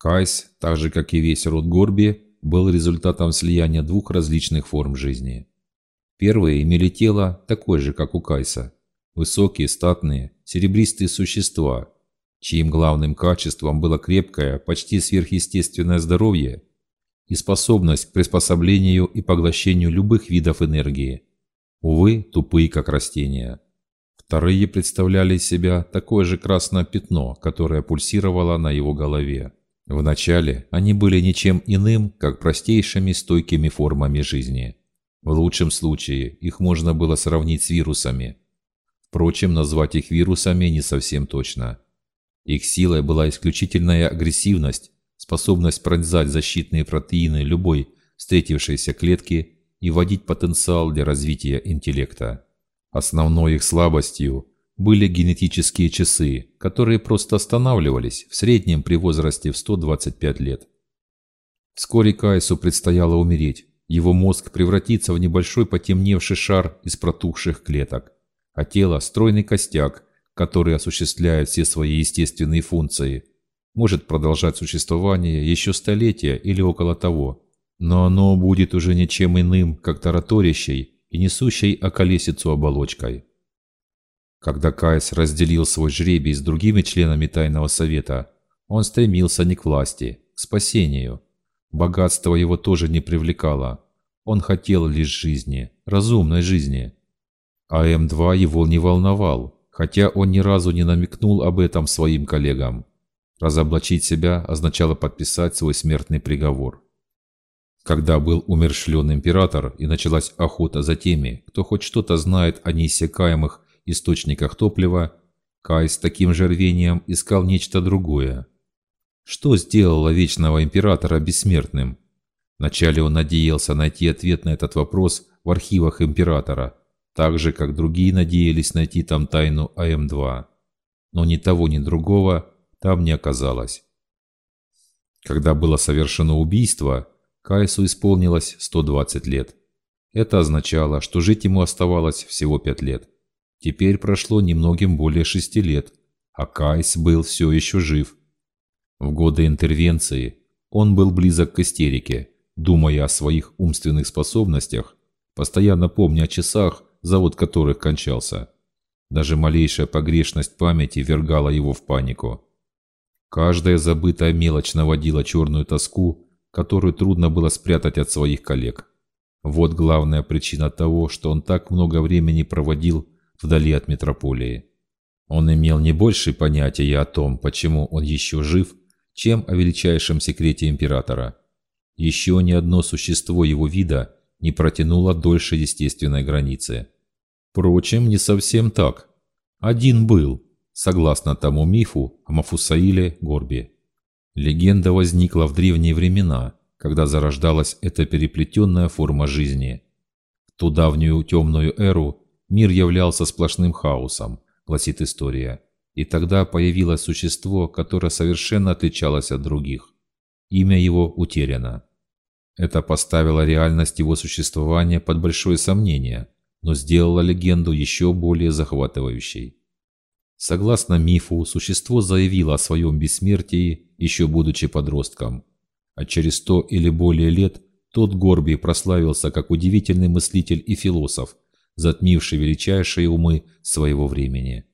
Кайс, так же как и весь род Горби, был результатом слияния двух различных форм жизни. Первые имели тело такое же, как у Кайса. Высокие, статные, серебристые существа, чьим главным качеством было крепкое, почти сверхъестественное здоровье и способность к приспособлению и поглощению любых видов энергии. Увы, тупые, как растения. Вторые представляли из себя такое же красное пятно, которое пульсировало на его голове. Вначале они были ничем иным, как простейшими стойкими формами жизни. В лучшем случае их можно было сравнить с вирусами. Впрочем, назвать их вирусами не совсем точно. Их силой была исключительная агрессивность, способность пронзать защитные протеины любой встретившейся клетки и вводить потенциал для развития интеллекта. Основной их слабостью были генетические часы, которые просто останавливались в среднем при возрасте в 125 лет. Вскоре Кайсу предстояло умереть. Его мозг превратится в небольшой потемневший шар из протухших клеток, а тело – стройный костяк, который осуществляет все свои естественные функции, может продолжать существование еще столетия или около того, но оно будет уже ничем иным, как тараторящей и несущей околесицу оболочкой. Когда Кайс разделил свой жребий с другими членами Тайного Совета, он стремился не к власти, к спасению. Богатство его тоже не привлекало. Он хотел лишь жизни, разумной жизни. А М2 его не волновал, хотя он ни разу не намекнул об этом своим коллегам. Разоблачить себя означало подписать свой смертный приговор. Когда был умершлен император и началась охота за теми, кто хоть что-то знает о неиссякаемых источниках топлива, Кай с таким же рвением искал нечто другое. Что сделало Вечного Императора бессмертным? Вначале он надеялся найти ответ на этот вопрос в архивах Императора, так же, как другие надеялись найти там тайну АМ-2. Но ни того, ни другого там не оказалось. Когда было совершено убийство, Кайсу исполнилось 120 лет. Это означало, что жить ему оставалось всего 5 лет. Теперь прошло немногим более шести лет, а Кайс был все еще жив. В годы интервенции он был близок к истерике, думая о своих умственных способностях, постоянно помня о часах, завод которых кончался. Даже малейшая погрешность памяти вергала его в панику. Каждая забытая мелочь наводила черную тоску, которую трудно было спрятать от своих коллег. Вот главная причина того, что он так много времени проводил вдали от метрополии. Он имел не больше понятия о том, почему он еще жив, чем о величайшем секрете императора. Еще ни одно существо его вида не протянуло дольше естественной границы. Впрочем, не совсем так. Один был, согласно тому мифу о Мафусаиле Горби. Легенда возникла в древние времена, когда зарождалась эта переплетенная форма жизни. В ту давнюю темную эру Мир являлся сплошным хаосом, гласит история. И тогда появилось существо, которое совершенно отличалось от других. Имя его утеряно. Это поставило реальность его существования под большое сомнение, но сделало легенду еще более захватывающей. Согласно мифу, существо заявило о своем бессмертии, еще будучи подростком. А через сто или более лет тот Горби прославился как удивительный мыслитель и философ, затмивший величайшие умы своего времени.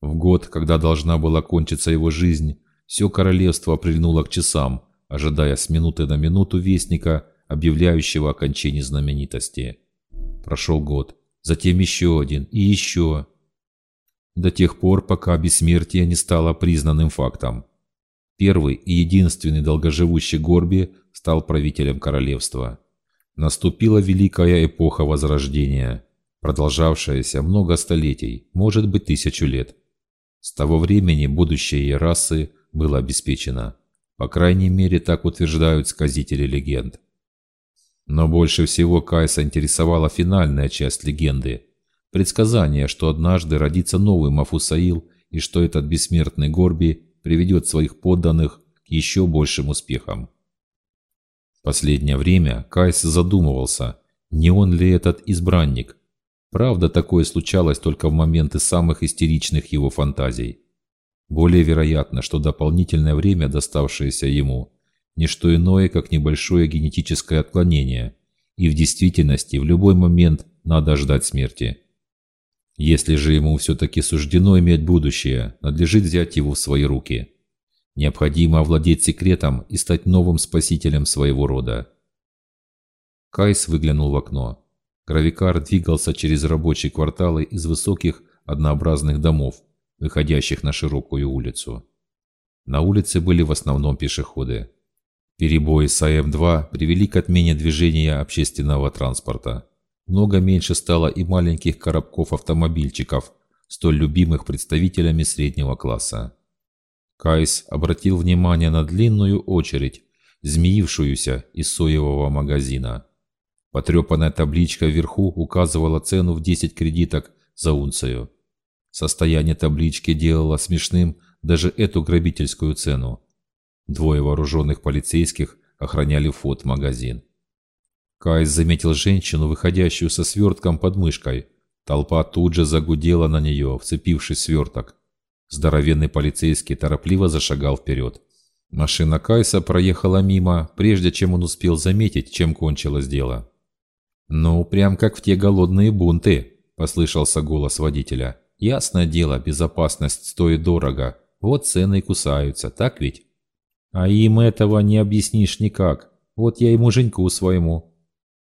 В год, когда должна была кончиться его жизнь, все королевство прильнуло к часам, ожидая с минуты на минуту вестника, объявляющего окончание знаменитости. Прошел год, затем еще один и еще. До тех пор, пока бессмертие не стало признанным фактом. Первый и единственный долгоживущий Горби стал правителем королевства. Наступила великая эпоха Возрождения продолжавшаяся много столетий, может быть тысячу лет. С того времени будущее расы было обеспечено. По крайней мере, так утверждают сказители легенд. Но больше всего Кайса интересовала финальная часть легенды. Предсказание, что однажды родится новый Мафусаил и что этот бессмертный Горби приведет своих подданных к еще большим успехам. Последнее время Кайс задумывался, не он ли этот избранник, Правда, такое случалось только в моменты самых истеричных его фантазий. Более вероятно, что дополнительное время, доставшееся ему, не что иное, как небольшое генетическое отклонение, и в действительности в любой момент надо ждать смерти. Если же ему все-таки суждено иметь будущее, надлежит взять его в свои руки. Необходимо овладеть секретом и стать новым спасителем своего рода. Кайс выглянул в окно. Гравикар двигался через рабочие кварталы из высоких однообразных домов, выходящих на широкую улицу. На улице были в основном пешеходы. Перебои с АМ-2 привели к отмене движения общественного транспорта. Много меньше стало и маленьких коробков-автомобильчиков, столь любимых представителями среднего класса. Кайс обратил внимание на длинную очередь, змеившуюся из соевого магазина. Потрепанная табличка вверху указывала цену в 10 кредиток за унцию. Состояние таблички делало смешным даже эту грабительскую цену. Двое вооруженных полицейских охраняли вход в магазин. Кайс заметил женщину, выходящую со свертком под мышкой. Толпа тут же загудела на нее, вцепившись в сверток. Здоровенный полицейский торопливо зашагал вперед. Машина Кайса проехала мимо, прежде чем он успел заметить, чем кончилось дело. «Ну, прям как в те голодные бунты», – послышался голос водителя. «Ясное дело, безопасность стоит дорого. Вот цены и кусаются, так ведь?» «А им этого не объяснишь никак. Вот я и муженьку своему».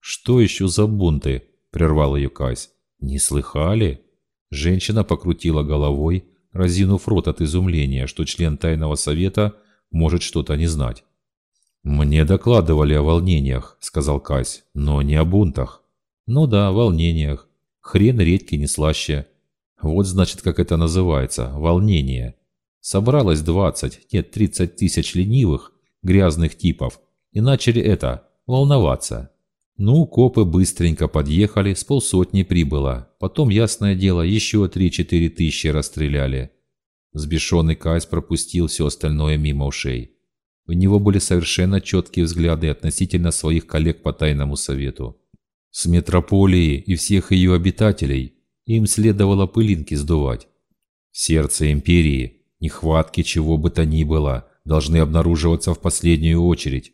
«Что еще за бунты?» – прервал ее Кайс. «Не слыхали?» Женщина покрутила головой, разинув рот от изумления, что член тайного совета может что-то не знать. «Мне докладывали о волнениях», — сказал Кась, — «но не о бунтах». «Ну да, волнениях. Хрен редкий не слаще. Вот значит, как это называется, волнение. Собралось двадцать, нет, тридцать тысяч ленивых, грязных типов, и начали это, волноваться. Ну, копы быстренько подъехали, с полсотни прибыло. Потом, ясное дело, еще три-четыре тысячи расстреляли. Сбешенный Кайс пропустил все остальное мимо ушей. У него были совершенно четкие взгляды относительно своих коллег по тайному совету. С метрополии и всех ее обитателей им следовало пылинки сдувать. Сердце империи нехватки чего бы то ни было должны обнаруживаться в последнюю очередь.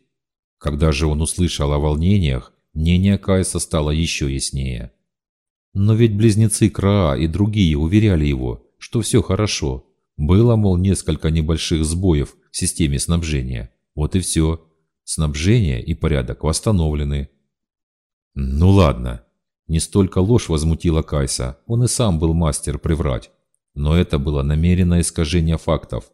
Когда же он услышал о волнениях, мнение Кайса стало еще яснее. Но ведь близнецы Краа и другие уверяли его, что все хорошо. Было, мол, несколько небольших сбоев системе снабжения. Вот и все. Снабжение и порядок восстановлены. Ну ладно. Не столько ложь возмутила Кайса, он и сам был мастер приврать. Но это было намеренное искажение фактов.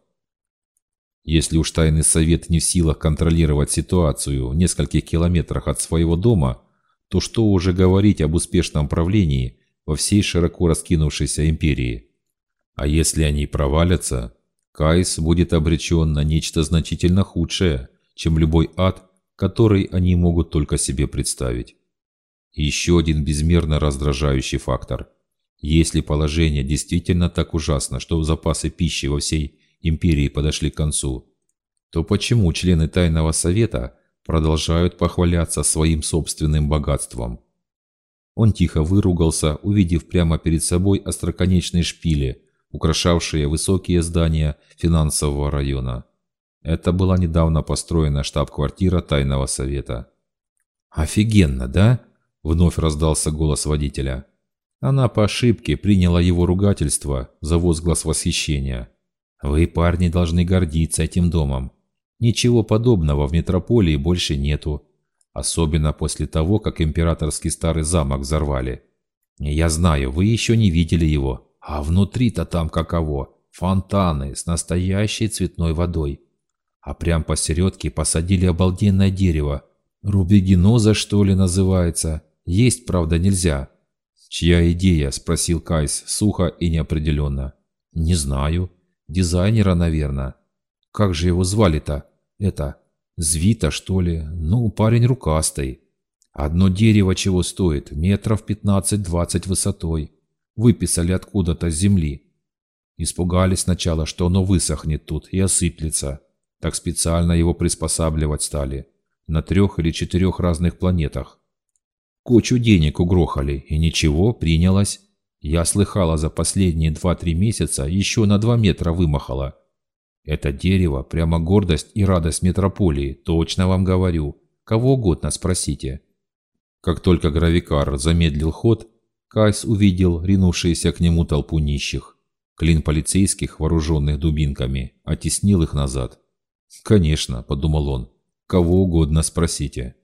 Если уж тайный совет не в силах контролировать ситуацию в нескольких километрах от своего дома, то что уже говорить об успешном правлении во всей широко раскинувшейся империи? А если они провалятся, Кайс будет обречен на нечто значительно худшее, чем любой ад, который они могут только себе представить. Еще один безмерно раздражающий фактор. Если положение действительно так ужасно, что запасы пищи во всей империи подошли к концу, то почему члены Тайного Совета продолжают похваляться своим собственным богатством? Он тихо выругался, увидев прямо перед собой остроконечные шпили, украшавшие высокие здания финансового района. Это была недавно построена штаб-квартира Тайного Совета. «Офигенно, да?» – вновь раздался голос водителя. Она по ошибке приняла его ругательство за возглас восхищения. «Вы, парни, должны гордиться этим домом. Ничего подобного в метрополии больше нету. Особенно после того, как императорский старый замок взорвали. Я знаю, вы еще не видели его, а внутри-то там каково? Фонтаны с настоящей цветной водой. А прям посередке посадили обалденное дерево. Рубигеноза, что ли, называется. Есть, правда, нельзя. «Чья идея?» – спросил Кайс, сухо и неопределенно. «Не знаю. Дизайнера, наверное. Как же его звали-то? Это... Звита, что ли? Ну, парень рукастый. Одно дерево чего стоит? Метров 15-20 высотой выписали откуда-то с земли. Испугались сначала, что оно высохнет тут и осыплется. Так специально его приспосабливать стали. На трех или четырех разных планетах. Кучу денег угрохали, и ничего, принялось. Я слыхала за последние два-три месяца еще на два метра вымахала. Это дерево прямо гордость и радость метрополии, точно вам говорю. Кого угодно спросите. Как только гравикар замедлил ход, Кайс увидел ринувшиеся к нему толпу нищих. Клин полицейских, вооруженных дубинками, оттеснил их назад. «Конечно», — подумал он, — «кого угодно спросите».